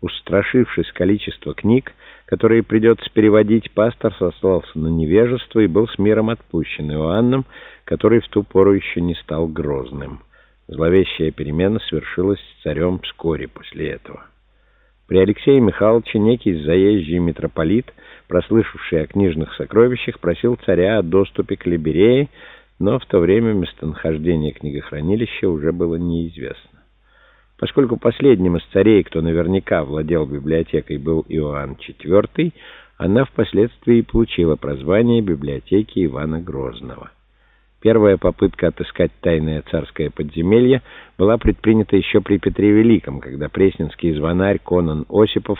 Устрашившись количества книг, которые придется переводить, пастор сослался на невежество и был с миром отпущен Иоанном, который в ту пору еще не стал грозным. Зловещая перемена свершилась с царем вскоре после этого. При Алексее Михайловиче некий заезжий митрополит, прослышавший о книжных сокровищах, просил царя о доступе к Либерее, но в то время местонахождение книгохранилища уже было неизвестно. Поскольку последним из царей, кто наверняка владел библиотекой, был Иоанн IV, она впоследствии получила прозвание библиотеки Ивана Грозного. Первая попытка отыскать тайное царское подземелье была предпринята еще при Петре Великом, когда пресненский звонарь Конан Осипов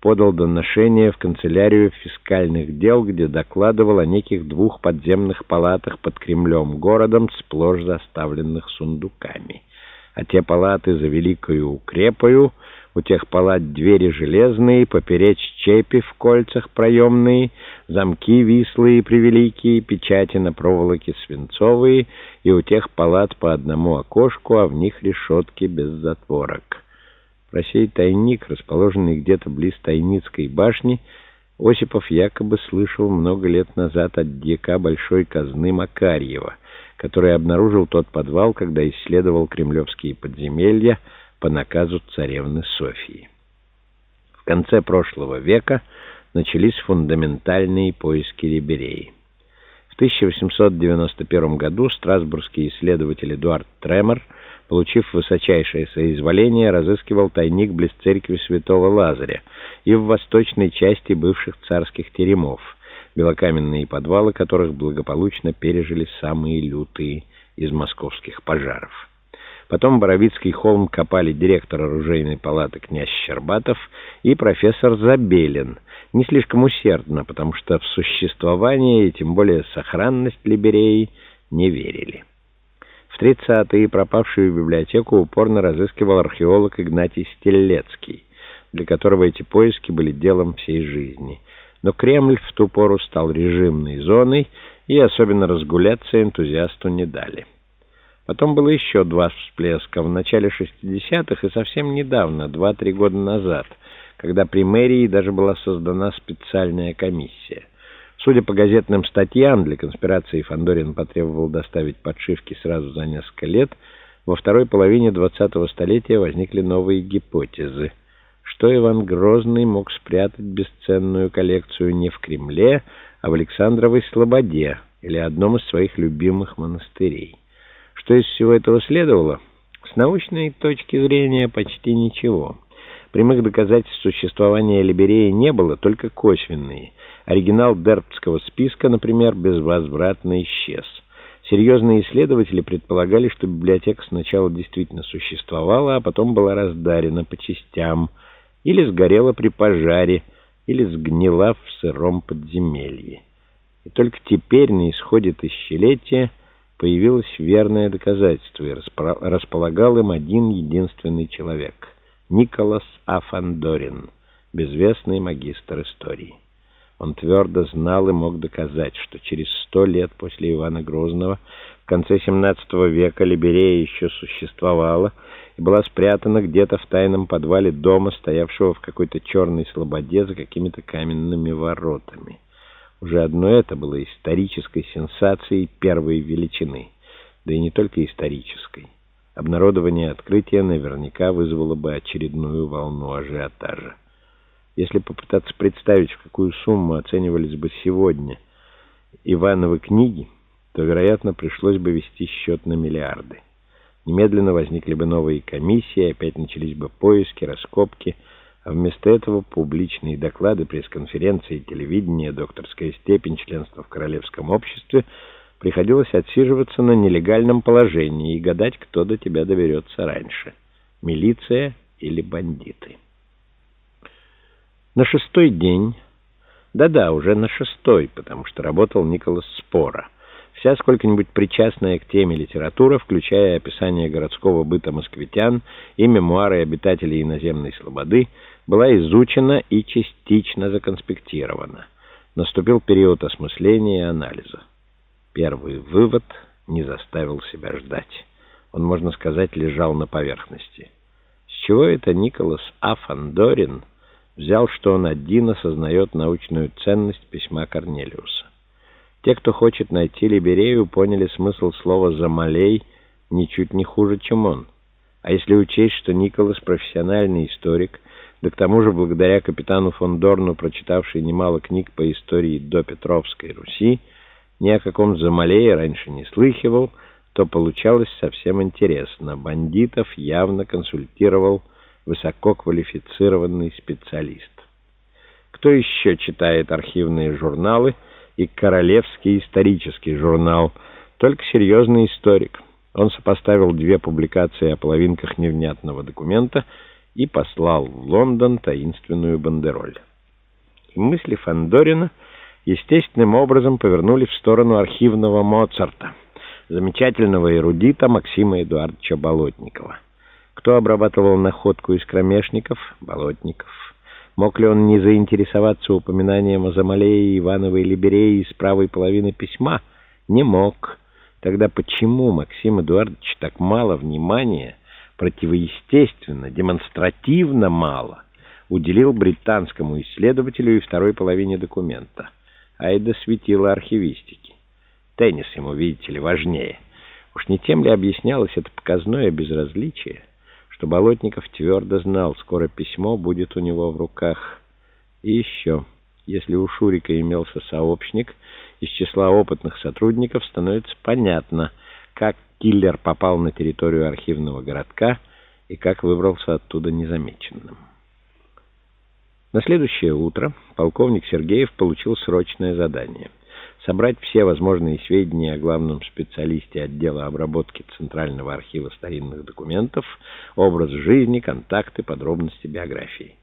подал доношение в канцелярию фискальных дел, где докладывал о неких двух подземных палатах под Кремлем городом, сплошь заставленных сундуками. А те палаты за великою укрепою — у тех палат двери железные, поперечь чепи в кольцах проемные, замки вислые превеликие, печати на проволоке свинцовые, и у тех палат по одному окошку, а в них решетки без затворок. Про сей тайник, расположенный где-то близ Тайницкой башни, Осипов якобы слышал много лет назад от дьяка Большой казны Макарьева, который обнаружил тот подвал, когда исследовал кремлевские подземелья, по наказу царевны Софии. В конце прошлого века начались фундаментальные поиски Либереи. В 1891 году страсбургский исследователь Эдуард Тремор, получив высочайшее соизволение, разыскивал тайник близ церкви святого Лазаря и в восточной части бывших царских теремов, белокаменные подвалы которых благополучно пережили самые лютые из московских пожаров. Потом Боровицкий холм копали директор оружейной палаты князь Щербатов и профессор Забелин. Не слишком усердно, потому что в существование и тем более сохранность Либереи не верили. В 30-е пропавшую библиотеку упорно разыскивал археолог Игнатий Стелецкий, для которого эти поиски были делом всей жизни. Но Кремль в ту пору стал режимной зоной, и особенно разгуляться энтузиасту не дали. Потом было еще два всплеска в начале 60-х и совсем недавно, 2-3 года назад, когда при мэрии даже была создана специальная комиссия. Судя по газетным статьям, для конспирации Фандорин потребовал доставить подшивки сразу за несколько лет, во второй половине 20-го столетия возникли новые гипотезы. Что Иван Грозный мог спрятать бесценную коллекцию не в Кремле, а в Александровой Слободе или одном из своих любимых монастырей. Что из всего этого следовало? С научной точки зрения почти ничего. Прямых доказательств существования Либереи не было, только косвенные. Оригинал Дербтского списка, например, безвозвратно исчез. Серьезные исследователи предполагали, что библиотека сначала действительно существовала, а потом была раздарена по частям, или сгорела при пожаре, или сгнила в сыром подземелье. И только теперь, на исходе тысячелетия, появилось верное доказательство, и располагал им один единственный человек — Николас Афандорин, безвестный магистр истории. Он твердо знал и мог доказать, что через сто лет после Ивана Грозного в конце XVII века Либерея еще существовала и была спрятана где-то в тайном подвале дома, стоявшего в какой-то черной слободе за какими-то каменными воротами. Уже одно это было исторической сенсацией первой величины, да и не только исторической. Обнародование открытия наверняка вызвало бы очередную волну ажиотажа. Если попытаться представить, в какую сумму оценивались бы сегодня Ивановы книги, то, вероятно, пришлось бы вести счет на миллиарды. Немедленно возникли бы новые комиссии, опять начались бы поиски, раскопки, а вместо этого публичные доклады, пресс-конференции, телевидение, докторская степень, членство в Королевском обществе приходилось отсиживаться на нелегальном положении и гадать, кто до тебя доберется раньше — милиция или бандиты. На шестой день, да-да, уже на шестой, потому что работал Николас Спора — Вся сколько-нибудь причастная к теме литература, включая описание городского быта москвитян и мемуары обитателей иноземной слободы, была изучена и частично законспектирована. Наступил период осмысления и анализа. Первый вывод не заставил себя ждать. Он, можно сказать, лежал на поверхности. чего это Николас А. Фандорин взял, что он один осознает научную ценность письма Корнелиуса? Те, кто хочет найти Либерею, поняли смысл слова «замалей» ничуть не хуже, чем он. А если учесть, что Николас профессиональный историк, да к тому же благодаря капитану фон Дорну, прочитавший немало книг по истории до Петровской Руси, ни о каком Замалее раньше не слыхивал, то получалось совсем интересно. Бандитов явно консультировал высококвалифицированный специалист. Кто еще читает архивные журналы и Королевский исторический журнал? Только серьезный историк. Он сопоставил две публикации о половинках невнятного документа и послал в Лондон таинственную бандероль. Мысли Фандорина естественным образом повернули в сторону архивного Моцарта — замечательного эрудита Максима Эдуардовича Болотникова. Кто обрабатывал находку из кромешников? Болотников. Мог ли он не заинтересоваться упоминанием о Замалее Ивановой Либерее из правой половины письма? Не мог. Тогда почему Максим Эдуардович так мало внимания, противоестественно, демонстративно мало, уделил британскому исследователю и второй половине документа? Айда светила архивистики. Теннис ему, видите ли, важнее. Уж не тем ли объяснялось это показное безразличие, что Болотников твердо знал, скоро письмо будет у него в руках. И еще, если у Шурика имелся сообщник из числа опытных сотрудников, становится понятно, как киллер попал на территорию архивного городка и как выбрался оттуда незамеченным. На следующее утро полковник Сергеев получил срочное задание — собрать все возможные сведения о главном специалисте отдела обработки Центрального архива старинных документов, образ жизни, контакты, подробности биографии.